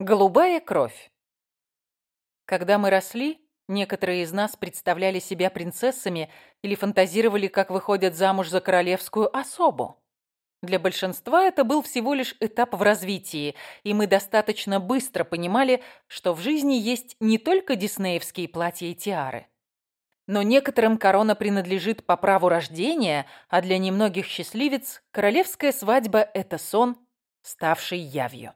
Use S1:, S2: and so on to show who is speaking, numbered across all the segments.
S1: Голубая кровь. Когда мы росли, некоторые из нас представляли себя принцессами или фантазировали, как выходят замуж за королевскую особу. Для большинства это был всего лишь этап в развитии, и мы достаточно быстро понимали, что в жизни есть не только диснеевские платья и тиары. Но некоторым корона принадлежит по праву рождения, а для немногих счастливец королевская свадьба – это сон, ставший явью.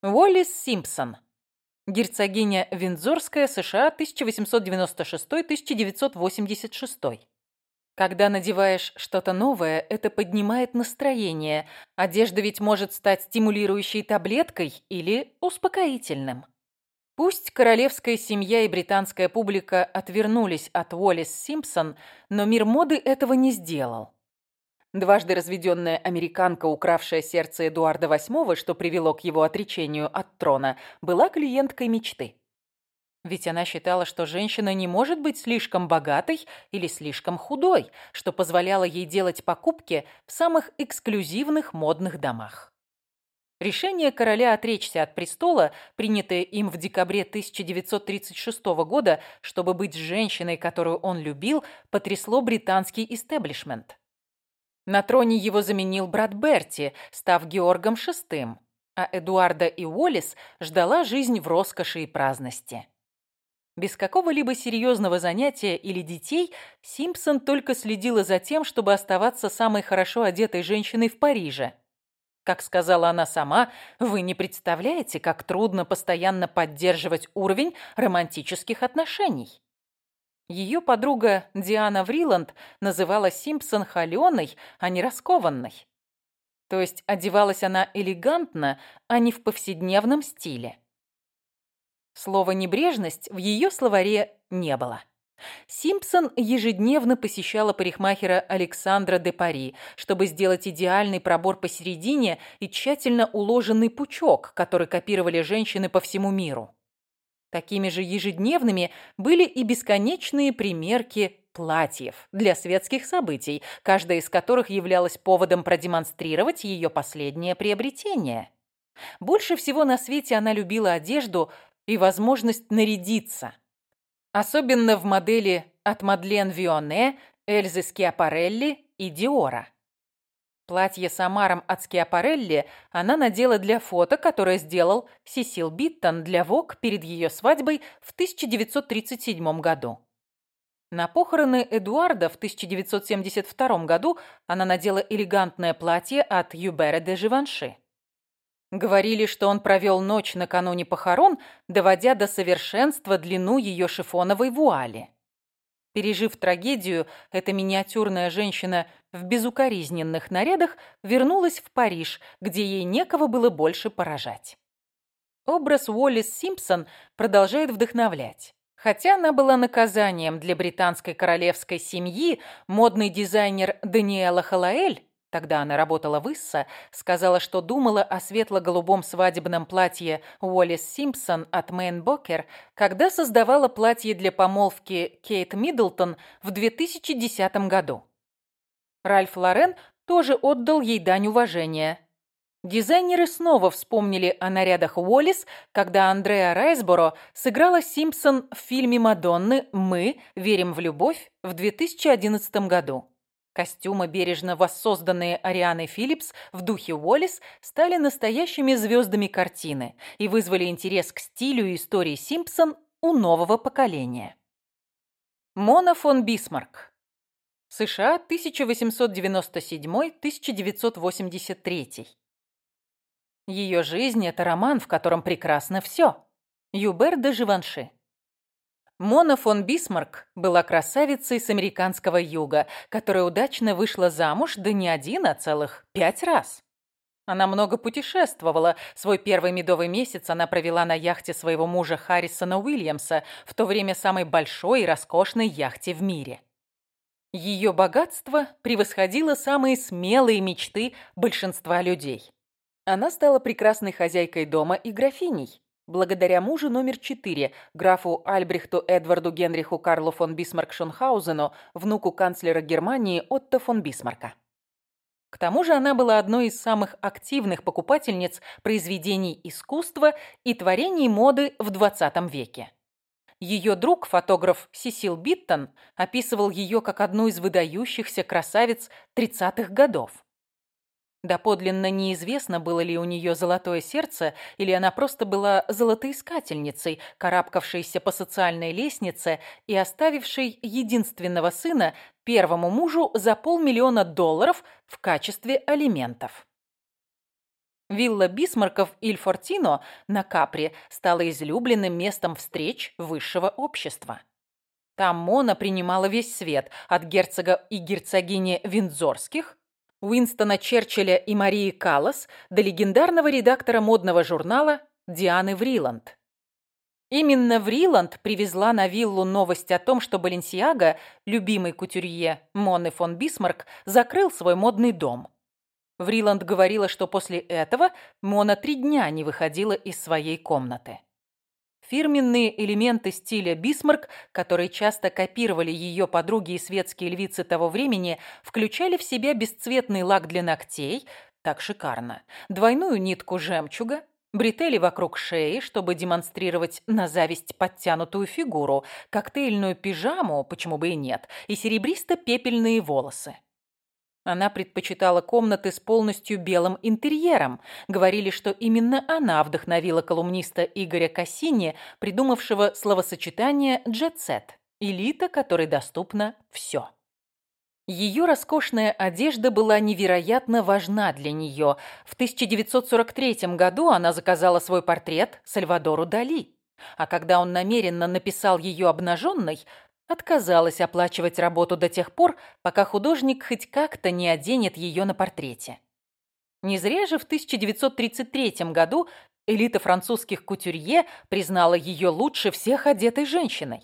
S1: Уоллес Симпсон. Герцогиня Виндзорская, США, 1896-1986. Когда надеваешь что-то новое, это поднимает настроение. Одежда ведь может стать стимулирующей таблеткой или успокоительным. Пусть королевская семья и британская публика отвернулись от Уоллес Симпсон, но мир моды этого не сделал. Дважды разведенная американка, укравшая сердце Эдуарда VIII, что привело к его отречению от трона, была клиенткой мечты. Ведь она считала, что женщина не может быть слишком богатой или слишком худой, что позволяло ей делать покупки в самых эксклюзивных модных домах. Решение короля отречься от престола, принятое им в декабре 1936 года, чтобы быть с женщиной, которую он любил, потрясло британский истеблишмент. На троне его заменил брат Берти, став Георгом VI, а Эдуарда и Уоллес ждала жизнь в роскоши и праздности. Без какого-либо серьезного занятия или детей Симпсон только следила за тем, чтобы оставаться самой хорошо одетой женщиной в Париже. Как сказала она сама, вы не представляете, как трудно постоянно поддерживать уровень романтических отношений. Ее подруга Диана Вриланд называла Симпсон холеной, а не раскованной. То есть одевалась она элегантно, а не в повседневном стиле. Слова «небрежность» в ее словаре не было. Симпсон ежедневно посещала парикмахера Александра де Пари, чтобы сделать идеальный пробор посередине и тщательно уложенный пучок, который копировали женщины по всему миру. Такими же ежедневными были и бесконечные примерки платьев для светских событий, каждая из которых являлась поводом продемонстрировать ее последнее приобретение. Больше всего на свете она любила одежду и возможность нарядиться. Особенно в модели от Мадлен Вионне, Эльзы Скиапарелли и Диора. Платье с омаром от Скиапарелли она надела для фото, которое сделал Сесил Битон для Vogue перед ее свадьбой в 1937 году. На похороны Эдуарда в 1972 году она надела элегантное платье от Юбера де Живанши. Говорили, что он провел ночь накануне похорон, доводя до совершенства длину ее шифоновой вуали. Пережив трагедию, эта миниатюрная женщина в безукоризненных нарядах вернулась в Париж, где ей некого было больше поражать. Образ Уоллес Симпсон продолжает вдохновлять. Хотя она была наказанием для британской королевской семьи, модный дизайнер Даниэла Хелаель Тогда она работала в Issa, сказала, что думала о светло-голубом свадебном платье Уоллис Симпсон от Mainbocher, когда создавала платье для помолвки Кейт Миддлтон в 2010 году. Ральф Лорен тоже отдал ей дань уважения. Дизайнеры снова вспомнили о нарядах Уоллис, когда Андреа Райсборо сыграла Симпсон в фильме Мадонны «Мы верим в любовь» в 2011 году. Костюмы, бережно воссозданные Арианой Филлипс в духе Уоллис, стали настоящими звездами картины и вызвали интерес к стилю и истории Симпсон у нового поколения. Мона фон Бисмарк. США 1897-1983. Ее жизнь – это роман, в котором прекрасно все. Юбер де Живанши. Мона фон Бисмарк была красавицей с американского юга, которая удачно вышла замуж, да не один, а целых пять раз. Она много путешествовала. Свой первый медовый месяц она провела на яхте своего мужа Харрисона Уильямса, в то время самой большой и роскошной яхте в мире. Ее богатство превосходило самые смелые мечты большинства людей. Она стала прекрасной хозяйкой дома и графиней. Благодаря мужу номер 4, графу Альбрехту Эдварду Генриху Карлу фон Бисмарк-Шонхаузену, внуку канцлера Германии Отто фон Бисмарка. К тому же она была одной из самых активных покупательниц произведений искусства и творений моды в 20 веке. Ее друг, фотограф Сисил Битон, описывал ее как одну из выдающихся красавиц 30-х годов. Доподлинно неизвестно, было ли у нее золотое сердце, или она просто была золотоискательницей, карабкавшейся по социальной лестнице и оставившей единственного сына первому мужу за полмиллиона долларов в качестве алиментов. Вилла Бисмарков Иль Фортино на Капри стала излюбленным местом встреч высшего общества. Там Мона принимала весь свет, от герцога и герцогини Виндзорских Уинстона Черчилля и Марии Каллас до легендарного редактора модного журнала Дианы Вриланд. Именно Вриланд привезла на виллу новость о том, что Баленсиага, любимый кутюрье Монны фон Бисмарк, закрыл свой модный дом. Вриланд говорила, что после этого Мона три дня не выходила из своей комнаты. Фирменные элементы стиля бисмарк, которые часто копировали ее подруги и светские львицы того времени, включали в себя бесцветный лак для ногтей, так шикарно, двойную нитку жемчуга, бретели вокруг шеи, чтобы демонстрировать на зависть подтянутую фигуру, коктейльную пижаму, почему бы и нет, и серебристо-пепельные волосы. Она предпочитала комнаты с полностью белым интерьером. Говорили, что именно она вдохновила колумниста Игоря Кассини, придумавшего словосочетание «джетсет» – элита, которой доступно все. Ее роскошная одежда была невероятно важна для нее. В 1943 году она заказала свой портрет Сальвадору Дали. А когда он намеренно написал ее обнаженной, отказалась оплачивать работу до тех пор, пока художник хоть как-то не оденет ее на портрете. Не зря же в 1933 году элита французских кутюрье признала ее лучше всех одетой женщиной.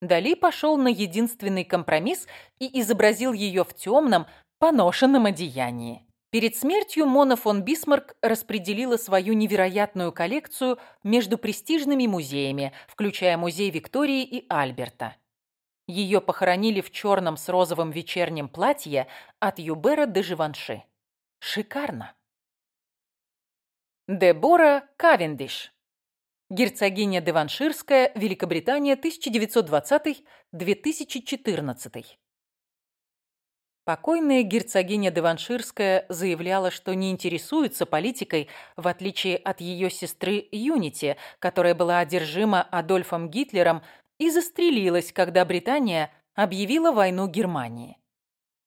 S1: Дали пошел на единственный компромисс и изобразил ее в темном, поношенном одеянии. Перед смертью Мона фон Бисмарк распределила свою невероятную коллекцию между престижными музеями, включая музей Виктории и Альберта. Ее похоронили в черном с розовым вечернем платье от Юбера до Живанши. Шикарно! Дебора Кавендиш Герцогиня Деванширская, Великобритания, 1920-2014 Покойная герцогиня Деванширская заявляла, что не интересуется политикой, в отличие от ее сестры Юнити, которая была одержима Адольфом Гитлером и застрелилась, когда Британия объявила войну Германии.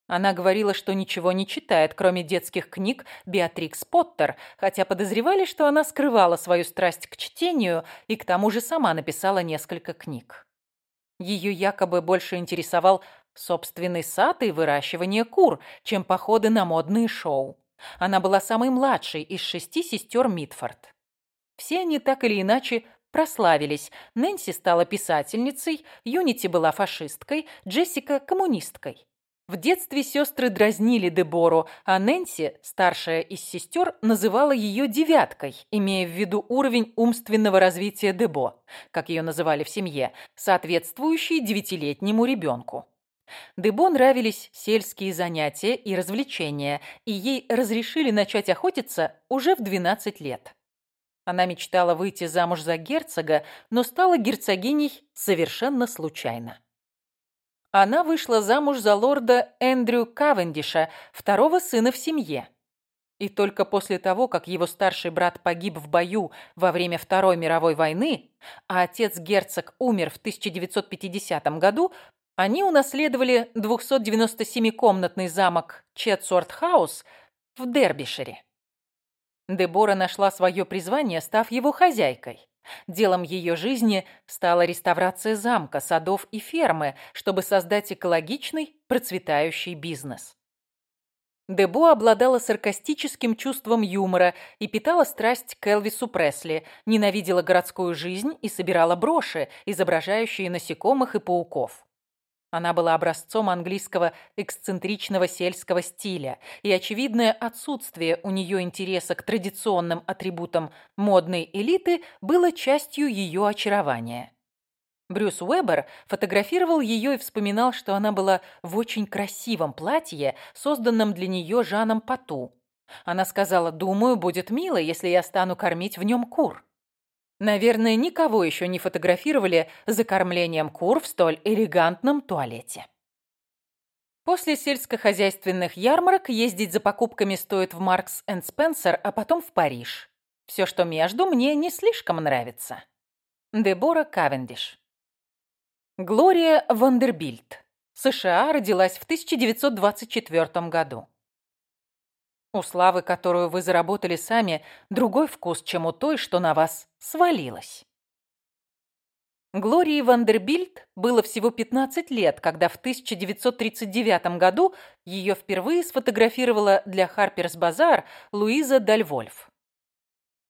S1: Она говорила, что ничего не читает, кроме детских книг Беатрикс Поттер, хотя подозревали, что она скрывала свою страсть к чтению и к тому же сама написала несколько книг. Ее якобы больше интересовал собственный сад и выращивание кур, чем походы на модные шоу. Она была самой младшей из шести сестер Митфорд. Все они так или иначе прославились. Нэнси стала писательницей, Юнити была фашисткой, Джессика – коммунисткой. В детстве сестры дразнили Дебору, а Нэнси, старшая из сестер, называла ее «девяткой», имея в виду уровень умственного развития Дебо, как ее называли в семье, соответствующий девятилетнему ребенку. Дебо нравились сельские занятия и развлечения, и ей разрешили начать охотиться уже в 12 лет. Она мечтала выйти замуж за герцога, но стала герцогиней совершенно случайно. Она вышла замуж за лорда Эндрю Кавендиша, второго сына в семье. И только после того, как его старший брат погиб в бою во время Второй мировой войны, а отец герцог умер в 1950 году, они унаследовали 297-комнатный замок Четсуартхаус в Дербишире. Дебора нашла свое призвание, став его хозяйкой. Делом ее жизни стала реставрация замка, садов и фермы, чтобы создать экологичный, процветающий бизнес. Дебо обладала саркастическим чувством юмора и питала страсть к Элвису Пресли, ненавидела городскую жизнь и собирала броши, изображающие насекомых и пауков. Она была образцом английского эксцентричного сельского стиля, и очевидное отсутствие у нее интереса к традиционным атрибутам модной элиты было частью ее очарования. Брюс Уэббер фотографировал ее и вспоминал, что она была в очень красивом платье, созданном для нее Жаном Пату. Она сказала, «Думаю, будет мило, если я стану кормить в нем кур». Наверное, никого еще не фотографировали за кормлением кур в столь элегантном туалете. После сельскохозяйственных ярмарок ездить за покупками стоит в Маркс энд Спенсер, а потом в Париж. Все, что между, мне не слишком нравится. Дебора Кавендиш Глория Вандербильт. США родилась в 1924 году. У славы, которую вы заработали сами, другой вкус, чем у той, что на вас свалилась. Глории Вандербильт было всего 15 лет, когда в 1939 году ее впервые сфотографировала для Harper's Bazaar Луиза Дальвольф.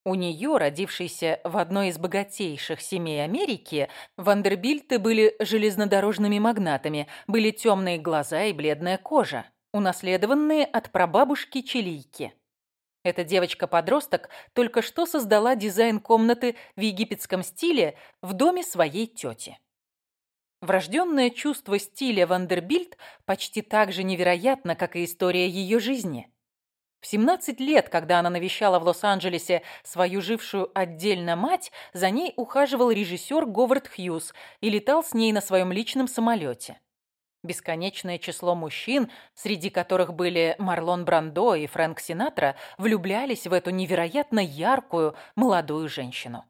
S1: У нее, родившейся в одной из богатейших семей Америки, Вандербильты были железнодорожными магнатами, были темные глаза и бледная кожа унаследованные от прабабушки Чилийки. Эта девочка-подросток только что создала дизайн комнаты в египетском стиле в доме своей тети. Врожденное чувство стиля Вандербильт почти так же невероятно, как и история ее жизни. В 17 лет, когда она навещала в Лос-Анджелесе свою жившую отдельно мать, за ней ухаживал режиссер Говард Хьюз и летал с ней на своем личном самолете. Бесконечное число мужчин, среди которых были Марлон Брандо и Фрэнк Синатра, влюблялись в эту невероятно яркую молодую женщину.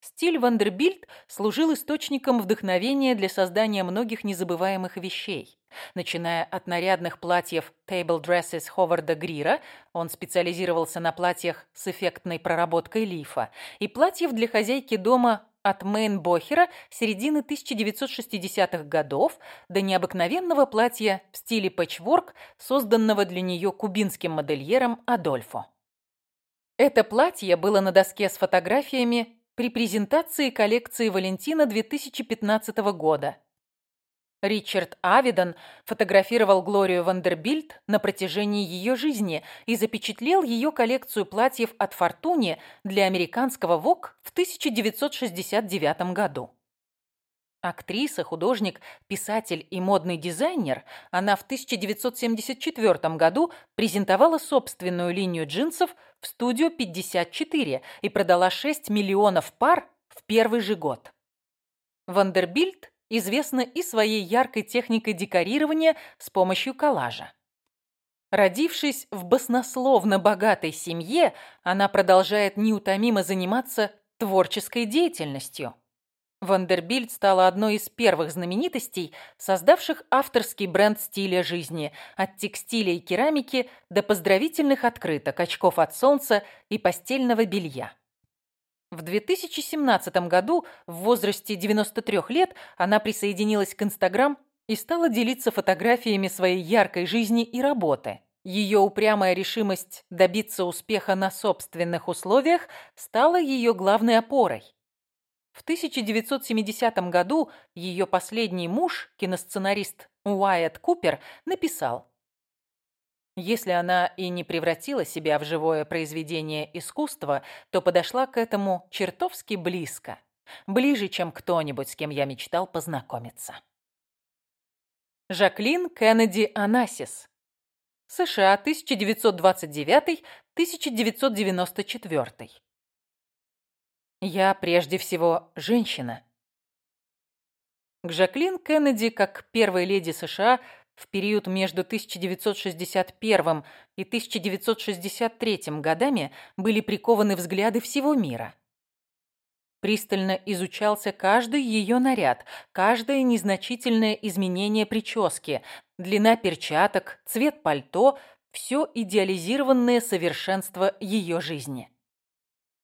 S1: Стиль Вандербильт служил источником вдохновения для создания многих незабываемых вещей. Начиная от нарядных платьев Table Dresses Ховарда Грира, он специализировался на платьях с эффектной проработкой лифа, и платьев для хозяйки дома от Мейнбохера середины 1960-х годов до необыкновенного платья в стиле пэтчворк, созданного для нее кубинским модельером Адольфо. Это платье было на доске с фотографиями при презентации коллекции Валентина 2015 года. Ричард Авидон фотографировал Глорию Вандербильт на протяжении ее жизни и запечатлел ее коллекцию платьев от Фортуни для американского ВОК в 1969 году. Актриса, художник, писатель и модный дизайнер, она в 1974 году презентовала собственную линию джинсов в студию 54 и продала 6 миллионов пар в первый же год. Вандербильт известна и своей яркой техникой декорирования с помощью коллажа. Родившись в баснословно богатой семье, она продолжает неутомимо заниматься творческой деятельностью. Вандербильд стала одной из первых знаменитостей, создавших авторский бренд стиля жизни, от текстиля и керамики до поздравительных открыток, очков от солнца и постельного белья. В 2017 году в возрасте 93 лет она присоединилась к Инстаграм и стала делиться фотографиями своей яркой жизни и работы. Ее упрямая решимость добиться успеха на собственных условиях стала ее главной опорой. В 1970 году ее последний муж, киносценарист Уайт Купер, написал если она и не превратила себя в живое произведение искусства, то подошла к этому чертовски близко. Ближе, чем кто-нибудь, с кем я мечтал познакомиться. Жаклин Кеннеди Анасис. США, 1929-1994. Я прежде всего женщина. К Жаклин Кеннеди, как первой леди США, в период между 1961 и 1963 годами были прикованы взгляды всего мира. Пристально изучался каждый ее наряд, каждое незначительное изменение прически, длина перчаток, цвет пальто – все идеализированное совершенство ее жизни.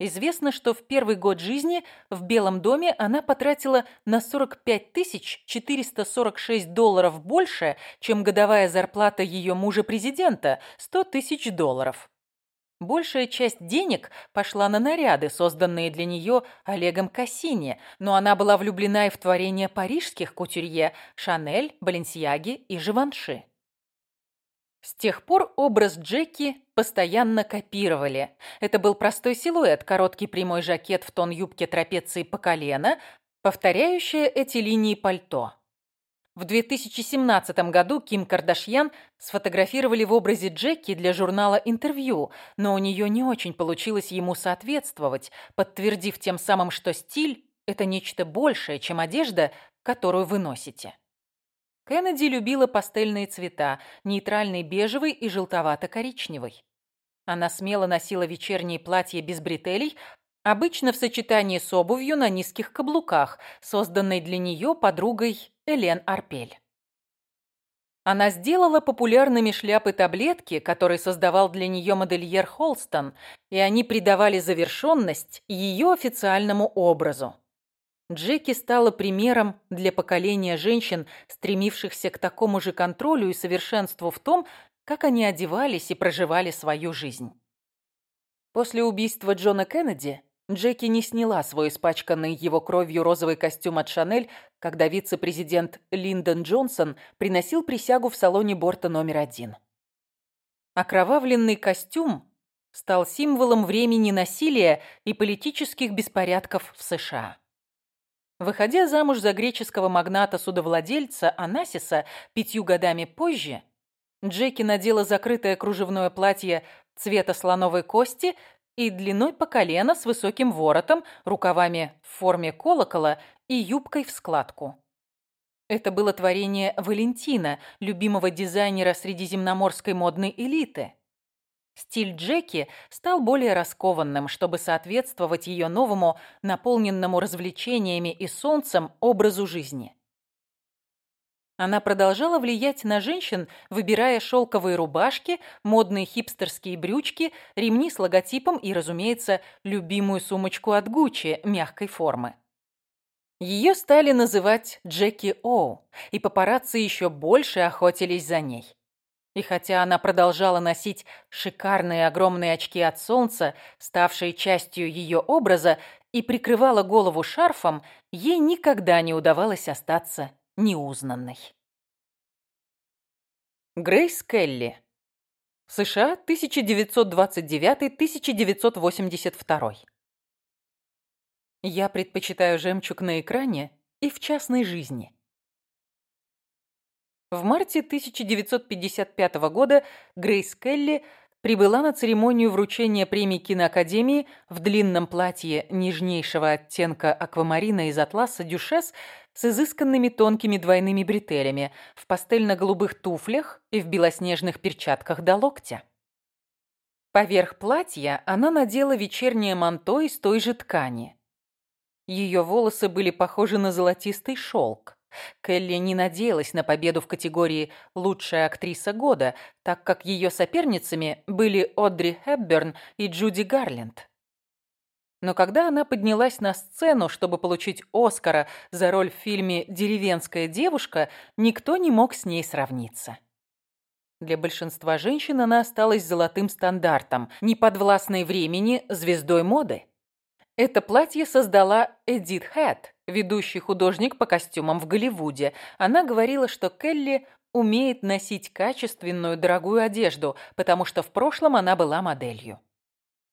S1: Известно, что в первый год жизни в Белом доме она потратила на 45 446 долларов больше, чем годовая зарплата ее мужа-президента – 100 тысяч долларов. Большая часть денег пошла на наряды, созданные для нее Олегом Кассини, но она была влюблена и в творения парижских кутюрье Шанель, Баленсиаги и Живанши. С тех пор образ Джеки постоянно копировали. Это был простой силуэт, короткий прямой жакет в тон юбки трапеции по колено, повторяющая эти линии пальто. В 2017 году Ким Кардашьян сфотографировали в образе Джеки для журнала «Интервью», но у нее не очень получилось ему соответствовать, подтвердив тем самым, что стиль – это нечто большее, чем одежда, которую вы носите. Кеннеди любила пастельные цвета, нейтральный бежевый и желтовато-коричневый. Она смело носила вечерние платья без бретелей, обычно в сочетании с обувью на низких каблуках, созданной для нее подругой Элен Арпель. Она сделала популярными шляпы-таблетки, которые создавал для нее модельер Холстон, и они придавали завершенность ее официальному образу. Джеки стала примером для поколения женщин, стремившихся к такому же контролю и совершенству в том, как они одевались и проживали свою жизнь. После убийства Джона Кеннеди Джеки не сняла свой испачканный его кровью розовый костюм от Шанель, когда вице-президент Линдон Джонсон приносил присягу в салоне борта номер один. Окровавленный костюм стал символом времени насилия и политических беспорядков в США. Выходя замуж за греческого магната-судовладельца Анасиса пятью годами позже, Джеки надела закрытое кружевное платье цвета слоновой кости и длиной по колено с высоким воротом, рукавами в форме колокола и юбкой в складку. Это было творение Валентина, любимого дизайнера средиземноморской модной элиты. Стиль Джеки стал более раскованным, чтобы соответствовать ее новому, наполненному развлечениями и солнцем, образу жизни. Она продолжала влиять на женщин, выбирая шелковые рубашки, модные хипстерские брючки, ремни с логотипом и, разумеется, любимую сумочку от Гуччи мягкой формы. Ее стали называть Джеки Оу, и папарацци еще больше охотились за ней. И хотя она продолжала носить шикарные огромные очки от солнца, ставшие частью ее образа, и прикрывала голову шарфом, ей никогда не удавалось остаться неузнанной. Грейс Келли. США 1929-1982. Я предпочитаю жемчуг на экране и в частной жизни. В марте 1955 года Грейс Келли прибыла на церемонию вручения премии киноакадемии в длинном платье нежнейшего оттенка аквамарина из атласа «Дюшес» с изысканными тонкими двойными бретелями, в пастельно-голубых туфлях и в белоснежных перчатках до локтя. Поверх платья она надела вечернее манто из той же ткани. Ее волосы были похожи на золотистый шелк. Келли не надеялась на победу в категории «Лучшая актриса года», так как ее соперницами были Одри Хепберн и Джуди Гарленд. Но когда она поднялась на сцену, чтобы получить Оскара за роль в фильме «Деревенская девушка», никто не мог с ней сравниться. Для большинства женщин она осталась золотым стандартом, неподвластной времени звездой моды. Это платье создала Эдит Хэт, ведущий художник по костюмам в Голливуде. Она говорила, что Келли умеет носить качественную дорогую одежду, потому что в прошлом она была моделью.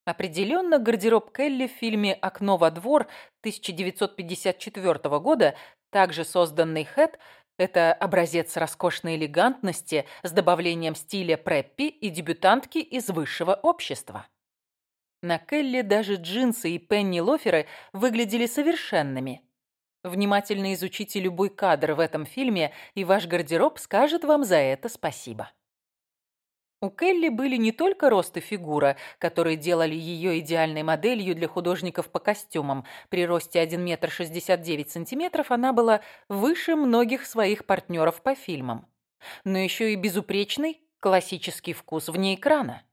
S1: Определенно, гардероб Келли в фильме «Окно во двор» 1954 года, также созданный Хэт, это образец роскошной элегантности с добавлением стиля преппи и дебютантки из высшего общества. На Келли даже джинсы и пенни-лоферы выглядели совершенными – Внимательно изучите любой кадр в этом фильме, и ваш гардероб скажет вам за это спасибо. У Келли были не только рост и фигура, которые делали ее идеальной моделью для художников по костюмам. При росте 1 метр 69 сантиметров она была выше многих своих партнеров по фильмам. Но еще и безупречный классический вкус вне экрана.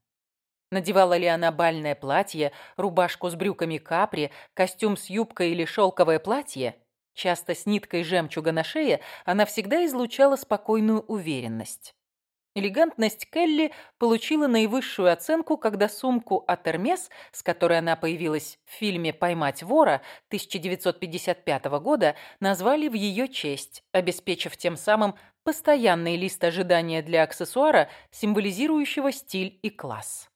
S1: Надевала ли она бальное платье, рубашку с брюками капри, костюм с юбкой или шелковое платье – Часто с ниткой жемчуга на шее она всегда излучала спокойную уверенность. Элегантность Келли получила наивысшую оценку, когда сумку от Эрмес, с которой она появилась в фильме «Поймать вора» 1955 года, назвали в ее честь, обеспечив тем самым постоянный лист ожидания для аксессуара, символизирующего стиль и класс.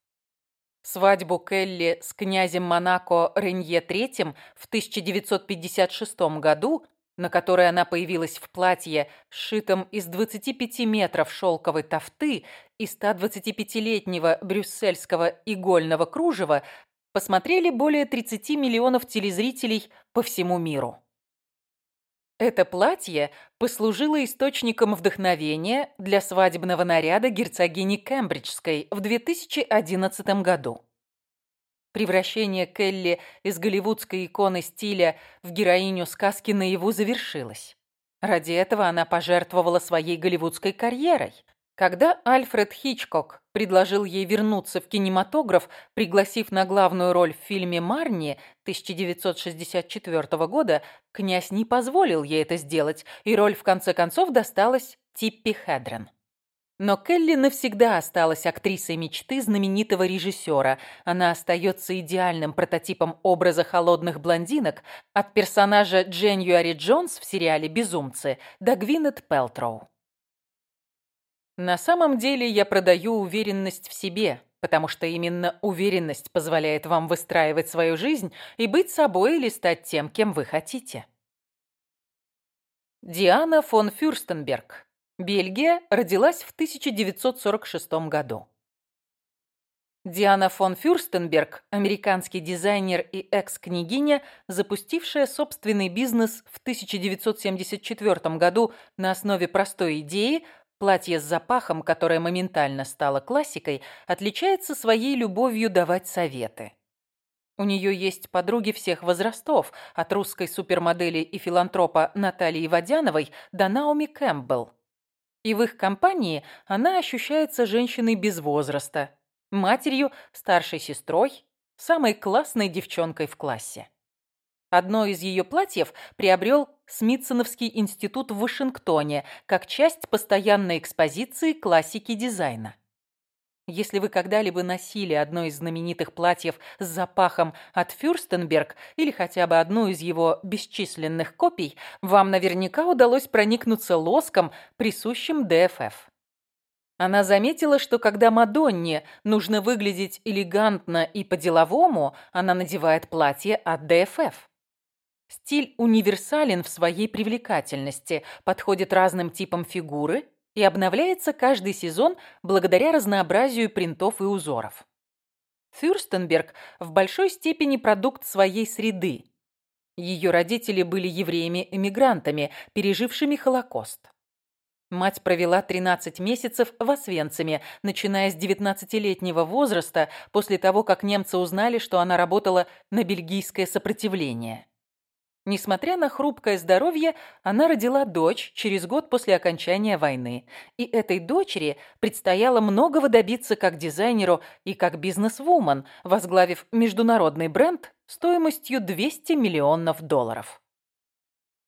S1: Свадьбу Келли с князем Монако Ренье III в 1956 году, на которой она появилась в платье, сшитом из 25 метров шелковой тафты и 125-летнего брюссельского игольного кружева, посмотрели более 30 миллионов телезрителей по всему миру. Это платье послужило источником вдохновения для свадебного наряда герцогини Кембриджской в 2011 году. Превращение Келли из голливудской иконы стиля в героиню сказки наяву завершилось. Ради этого она пожертвовала своей голливудской карьерой, когда Альфред Хичкок предложил ей вернуться в кинематограф, пригласив на главную роль в фильме «Марни» 1964 года, князь не позволил ей это сделать, и роль в конце концов досталась Типпи Хедрен. Но Келли навсегда осталась актрисой мечты знаменитого режиссера. Она остается идеальным прототипом образа холодных блондинок от персонажа Дженюари Джонс в сериале «Безумцы» до Гвинет Пелтроу. На самом деле я продаю уверенность в себе, потому что именно уверенность позволяет вам выстраивать свою жизнь и быть собой или стать тем, кем вы хотите. Диана фон Фюрстенберг. Бельгия родилась в 1946 году. Диана фон Фюрстенберг – американский дизайнер и экс-княгиня, запустившая собственный бизнес в 1974 году на основе простой идеи – Платье с запахом, которое моментально стало классикой, отличается своей любовью давать советы. У нее есть подруги всех возрастов, от русской супермодели и филантропа Натальи Водяновой до Наоми Кэмпбелл. И в их компании она ощущается женщиной без возраста, матерью, старшей сестрой, самой классной девчонкой в классе. Одно из ее платьев приобрел Смитсоновский институт в Вашингтоне как часть постоянной экспозиции классики дизайна. Если вы когда-либо носили одно из знаменитых платьев с запахом от Фюрстенберг или хотя бы одну из его бесчисленных копий, вам наверняка удалось проникнуться лоском, присущим ДФФ. Она заметила, что когда Мадонне нужно выглядеть элегантно и по-деловому, она надевает платье от ДФФ. Стиль универсален в своей привлекательности, подходит разным типам фигуры и обновляется каждый сезон благодаря разнообразию принтов и узоров. Фюрстенберг в большой степени продукт своей среды. Ее родители были евреями-эмигрантами, пережившими Холокост. Мать провела 13 месяцев в Освенциме, начиная с 19-летнего возраста, после того, как немцы узнали, что она работала на бельгийское сопротивление. Несмотря на хрупкое здоровье, она родила дочь через год после окончания войны. И этой дочери предстояло многого добиться как дизайнеру и как бизнесвумен, возглавив международный бренд стоимостью 200 миллионов долларов.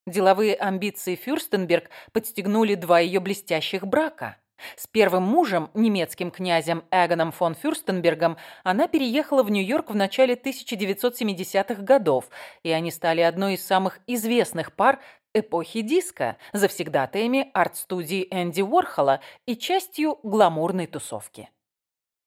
S1: Деловые амбиции Фюрстенберг подстегнули два ее блестящих брака. С первым мужем, немецким князем Эгоном фон Фюрстенбергом, она переехала в Нью-Йорк в начале 1970-х годов, и они стали одной из самых известных пар эпохи диска, завсегдатаями арт-студии Энди Уорхола и частью гламурной тусовки.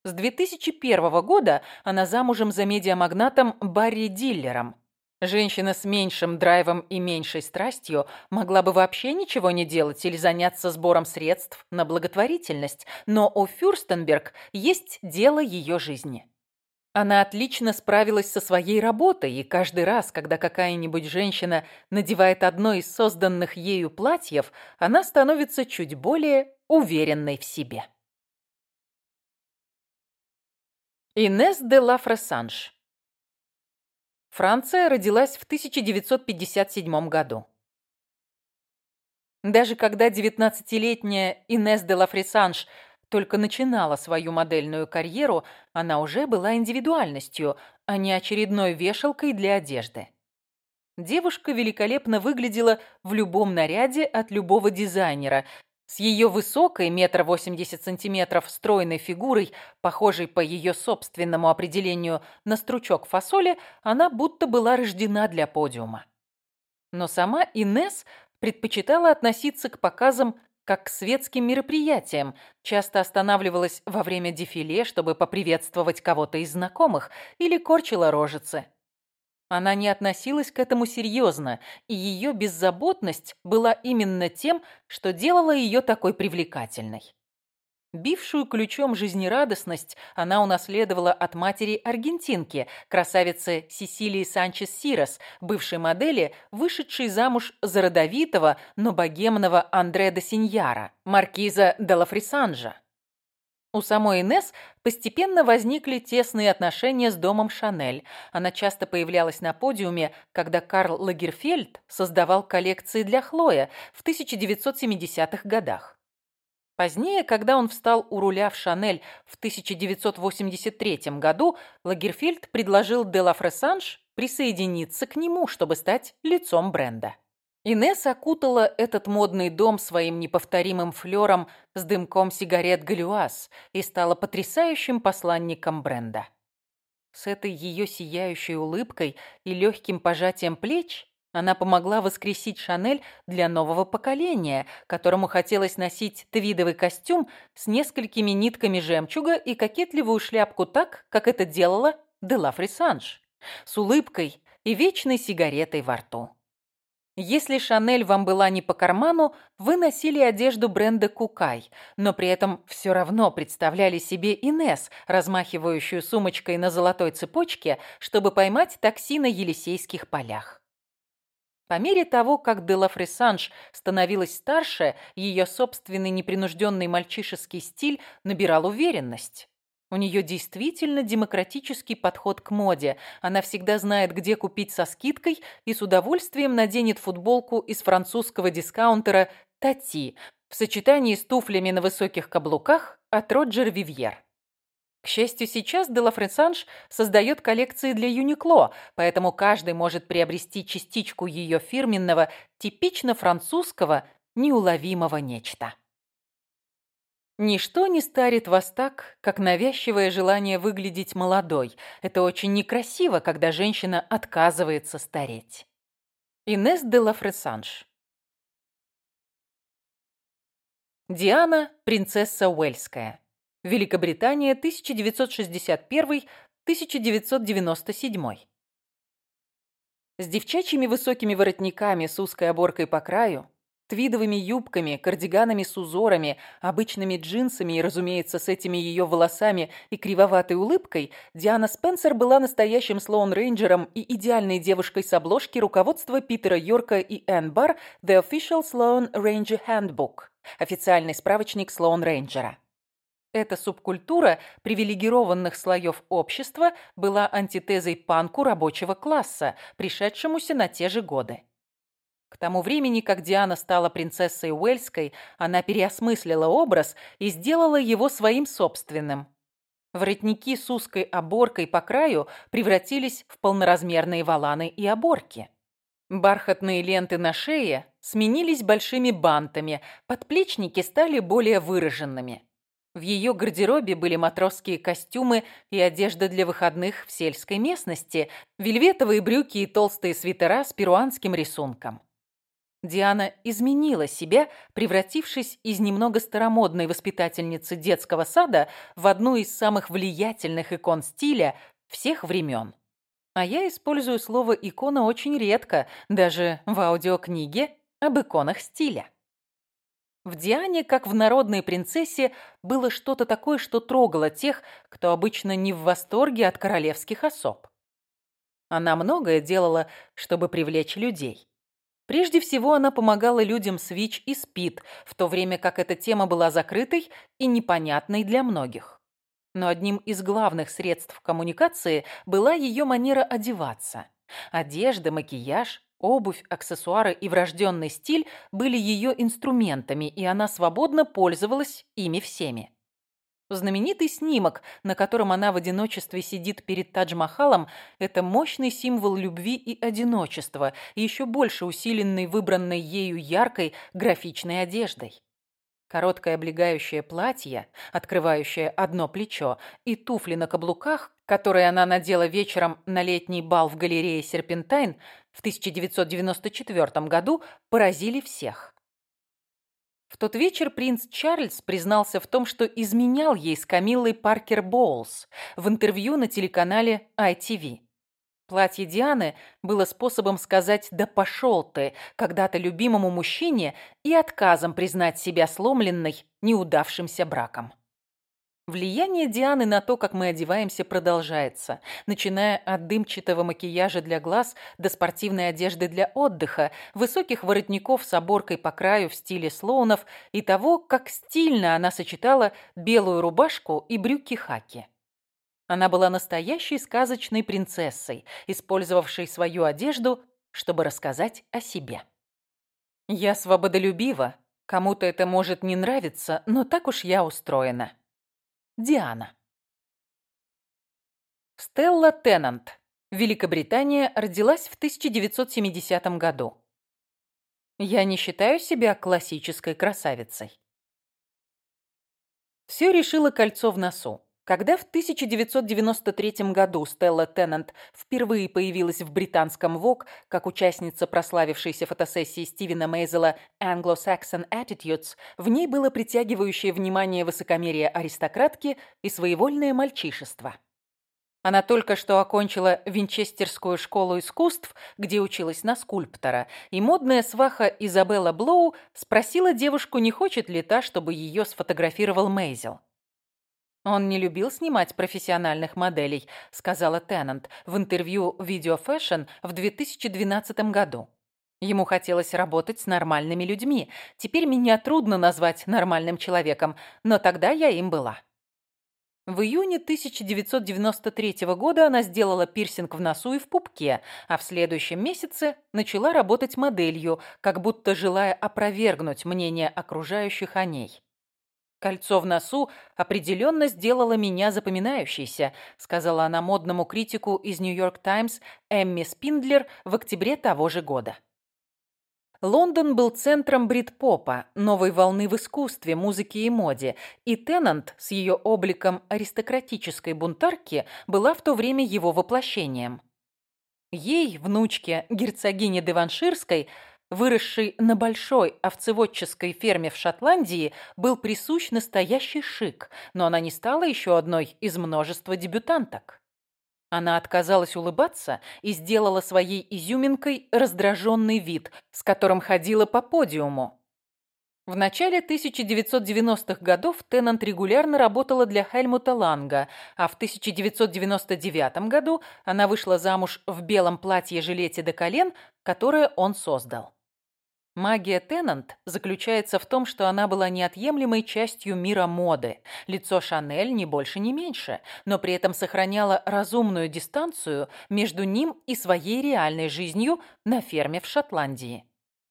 S1: С 2001 года она замужем за медиамагнатом Барри Диллером – Женщина с меньшим драйвом и меньшей страстью могла бы вообще ничего не делать или заняться сбором средств на благотворительность, но у Фюрстенберг есть дело ее жизни. Она отлично справилась со своей работой, и каждый раз, когда какая-нибудь женщина надевает одно из созданных ею платьев, она становится чуть более уверенной в себе. Инес де Ла Франция родилась в 1957 году. Даже когда 19-летняя Инес де ла только начинала свою модельную карьеру, она уже была индивидуальностью, а не очередной вешалкой для одежды. Девушка великолепно выглядела в любом наряде от любого дизайнера, с ее высокой, метр восемьдесят сантиметров, стройной фигурой, похожей по ее собственному определению на стручок фасоли, она будто была рождена для подиума. Но сама Инес предпочитала относиться к показам как к светским мероприятиям, часто останавливалась во время дефиле, чтобы поприветствовать кого-то из знакомых, или корчила рожицы – она не относилась к этому серьезно, и ее беззаботность была именно тем, что делала ее такой привлекательной. Бившую ключом жизнерадостность она унаследовала от матери-аргентинки, красавицы Сесилии Санчес-Сирос, бывшей модели, вышедшей замуж за родовитого, но богемного Андре де Синьяра, маркиза де Лафрисанжа. У самой Инес постепенно возникли тесные отношения с домом Шанель. Она часто появлялась на подиуме, когда Карл Лагерфельд создавал коллекции для Хлоя в 1970-х годах. Позднее, когда он встал у руля в Шанель в 1983 году, Лагерфельд предложил Делла Ла присоединиться к нему, чтобы стать лицом бренда. Инесс окутала этот модный дом своим неповторимым флером с дымком сигарет Галюас и стала потрясающим посланником бренда. С этой ее сияющей улыбкой и легким пожатием плеч она помогла воскресить Шанель для нового поколения, которому хотелось носить твидовый костюм с несколькими нитками жемчуга и кокетливую шляпку так, как это делала Делафрисанж, с улыбкой и вечной сигаретой во рту. Если Шанель вам была не по карману, вы носили одежду бренда Кукай, но при этом все равно представляли себе Инес, размахивающую сумочкой на золотой цепочке, чтобы поймать такси на Елисейских полях. По мере того, как Дела Фрисанж становилась старше, ее собственный непринужденный мальчишеский стиль набирал уверенность. У нее действительно демократический подход к моде. Она всегда знает, где купить со скидкой и с удовольствием наденет футболку из французского дискаунтера «Тати» в сочетании с туфлями на высоких каблуках от Роджер Вивьер. К счастью, сейчас Дела Френсанж создает коллекции для Юникло, поэтому каждый может приобрести частичку ее фирменного, типично французского, неуловимого нечто. Ничто не старит вас так, как навязчивое желание выглядеть молодой. Это очень некрасиво, когда женщина отказывается стареть. Инес де Лафресанж. Диана, принцесса Уэльская. Великобритания, 1961-1997. С девчачьими высокими воротниками с узкой оборкой по краю, твидовыми юбками, кардиганами с узорами, обычными джинсами и, разумеется, с этими ее волосами и кривоватой улыбкой, Диана Спенсер была настоящим слоун-рейнджером и идеальной девушкой с обложки руководства Питера Йорка и Энн Барр «The Official Sloane Ranger Handbook» – официальный справочник слоун-рейнджера. Эта субкультура привилегированных слоев общества была антитезой панку рабочего класса, пришедшемуся на те же годы. К тому времени, как Диана стала принцессой Уэльской, она переосмыслила образ и сделала его своим собственным. Воротники с узкой оборкой по краю превратились в полноразмерные валаны и оборки. Бархатные ленты на шее сменились большими бантами, подплечники стали более выраженными. В ее гардеробе были матросские костюмы и одежда для выходных в сельской местности, вельветовые брюки и толстые свитера с перуанским рисунком. Диана изменила себя, превратившись из немного старомодной воспитательницы детского сада в одну из самых влиятельных икон стиля всех времен. А я использую слово «икона» очень редко, даже в аудиокниге об иконах стиля. В Диане, как в народной принцессе, было что-то такое, что трогало тех, кто обычно не в восторге от королевских особ. Она многое делала, чтобы привлечь людей. Прежде всего, она помогала людям с ВИЧ и СПИД, в то время как эта тема была закрытой и непонятной для многих. Но одним из главных средств коммуникации была ее манера одеваться. Одежда, макияж, обувь, аксессуары и врожденный стиль были ее инструментами, и она свободно пользовалась ими всеми. Знаменитый снимок, на котором она в одиночестве сидит перед Тадж-Махалом, это мощный символ любви и одиночества, еще больше усиленный выбранной ею яркой графичной одеждой. Короткое облегающее платье, открывающее одно плечо, и туфли на каблуках, которые она надела вечером на летний бал в галерее «Серпентайн» в 1994 году, поразили всех. В тот вечер принц Чарльз признался в том, что изменял ей с Камиллой Паркер Боулс в интервью на телеканале ITV. Платье Дианы было способом сказать «да пошел ты» когда-то любимому мужчине и отказом признать себя сломленной неудавшимся браком. Влияние Дианы на то, как мы одеваемся, продолжается, начиная от дымчатого макияжа для глаз до спортивной одежды для отдыха, высоких воротников с оборкой по краю в стиле слоунов и того, как стильно она сочетала белую рубашку и брюки-хаки. Она была настоящей сказочной принцессой, использовавшей свою одежду, чтобы рассказать о себе. «Я свободолюбива. Кому-то это может не нравиться, но так уж я устроена». Диана. Стелла Теннант, Великобритания, родилась в 1970 году. Я не считаю себя классической красавицей. Все решило кольцо в носу. Когда в 1993 году Стелла Теннант впервые появилась в британском ВОК как участница прославившейся фотосессии Стивена Мейзела «Anglo-Saxon Attitudes», в ней было притягивающее внимание высокомерие аристократки и своевольное мальчишество. Она только что окончила Винчестерскую школу искусств, где училась на скульптора, и модная сваха Изабелла Блоу спросила девушку, не хочет ли та, чтобы ее сфотографировал Мейзел. «Он не любил снимать профессиональных моделей», — сказала Теннант в интервью Video Fashion в 2012 году. Ему хотелось работать с нормальными людьми. Теперь меня трудно назвать нормальным человеком, но тогда я им была. В июне 1993 года она сделала пирсинг в носу и в пупке, а в следующем месяце начала работать моделью, как будто желая опровергнуть мнение окружающих о ней. «Кольцо в носу определенно сделало меня запоминающейся», сказала она модному критику из «Нью-Йорк Таймс» Эмми Спиндлер в октябре того же года. Лондон был центром брит-попа, новой волны в искусстве, музыке и моде, и Теннант с ее обликом аристократической бунтарки была в то время его воплощением. Ей, внучке герцогини Деванширской, выросший на большой овцеводческой ферме в Шотландии, был присущ настоящий шик, но она не стала еще одной из множества дебютанток. Она отказалась улыбаться и сделала своей изюминкой раздраженный вид, с которым ходила по подиуму. В начале 1990-х годов Теннант регулярно работала для Хельмута Ланга, а в 1999 году она вышла замуж в белом платье-жилете до колен, которое он создал. Магия Теннант заключается в том, что она была неотъемлемой частью мира моды. Лицо Шанель не больше, не меньше, но при этом сохраняла разумную дистанцию между ним и своей реальной жизнью на ферме в Шотландии.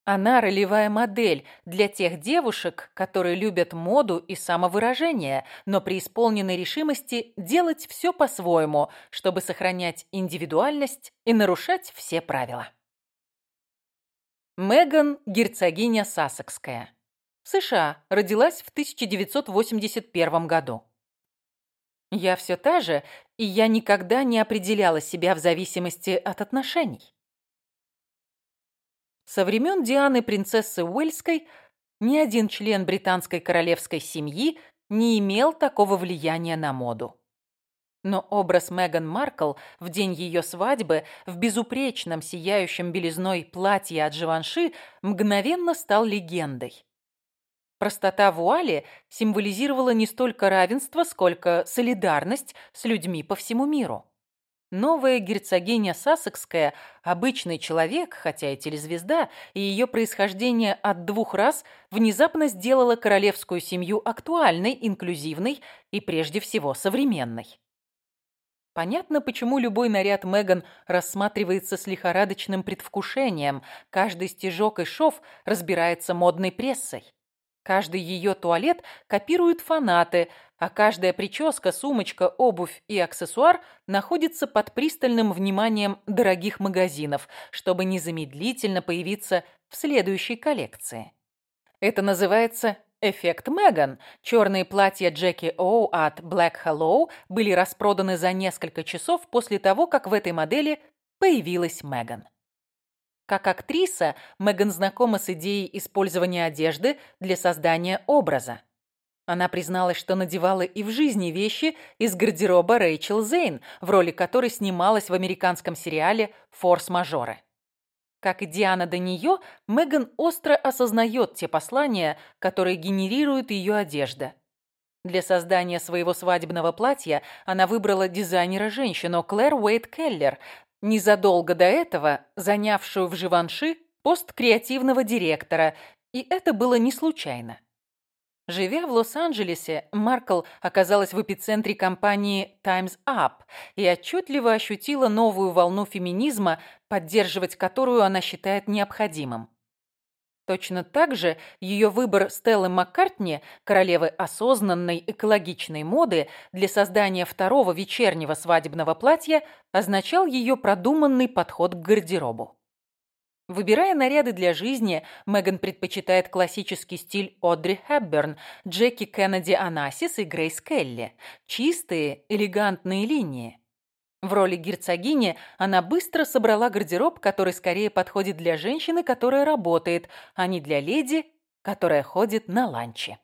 S1: Она ролевая модель для тех девушек, которые любят моду и самовыражение, но при исполненной решимости делать все по-своему, чтобы сохранять индивидуальность и нарушать все правила. Меган – герцогиня Сассекская. В США родилась в 1981 году. Я все та же, и я никогда не определяла себя в зависимости от отношений. Со времен Дианы принцессы Уэльской ни один член британской королевской семьи не имел такого влияния на моду. Но образ Меган Маркл в день ее свадьбы в безупречном сияющем белизной платье от Живанши мгновенно стал легендой. Простота вуали символизировала не столько равенство, сколько солидарность с людьми по всему миру. Новая герцогиня Сассекская – обычный человек, хотя и телезвезда, и ее происхождение от двух раз внезапно сделала королевскую семью актуальной, инклюзивной и, прежде всего, современной. Понятно, почему любой наряд Меган рассматривается с лихорадочным предвкушением, каждый стежок и шов разбирается модной прессой. Каждый ее туалет копируют фанаты, а каждая прическа, сумочка, обувь и аксессуар находится под пристальным вниманием дорогих магазинов, чтобы незамедлительно появиться в следующей коллекции. Это называется Эффект Меган. Черные платья Джеки Оу от Black Hello были распроданы за несколько часов после того, как в этой модели появилась Меган. Как актриса, Меган знакома с идеей использования одежды для создания образа. Она призналась, что надевала и в жизни вещи из гардероба Рэйчел Зейн, в роли которой снималась в американском сериале «Форс-мажоры». Как и Диана до нее, Меган остро осознает те послания, которые генерирует ее одежда. Для создания своего свадебного платья она выбрала дизайнера-женщину Клэр Уэйт Келлер, незадолго до этого занявшую в Живанши пост креативного директора, и это было не случайно. Живя в Лос-Анджелесе, Маркл оказалась в эпицентре компании Times Up и отчетливо ощутила новую волну феминизма, поддерживать которую она считает необходимым. Точно так же ее выбор Стеллы Маккартни, королевы осознанной экологичной моды, для создания второго вечернего свадебного платья означал ее продуманный подход к гардеробу. Выбирая наряды для жизни, Меган предпочитает классический стиль Одри Хепберн, Джеки Кеннеди Анасис и Грейс Келли. Чистые, элегантные линии. В роли герцогини она быстро собрала гардероб, который скорее подходит для женщины, которая работает, а не для леди, которая ходит на ланче.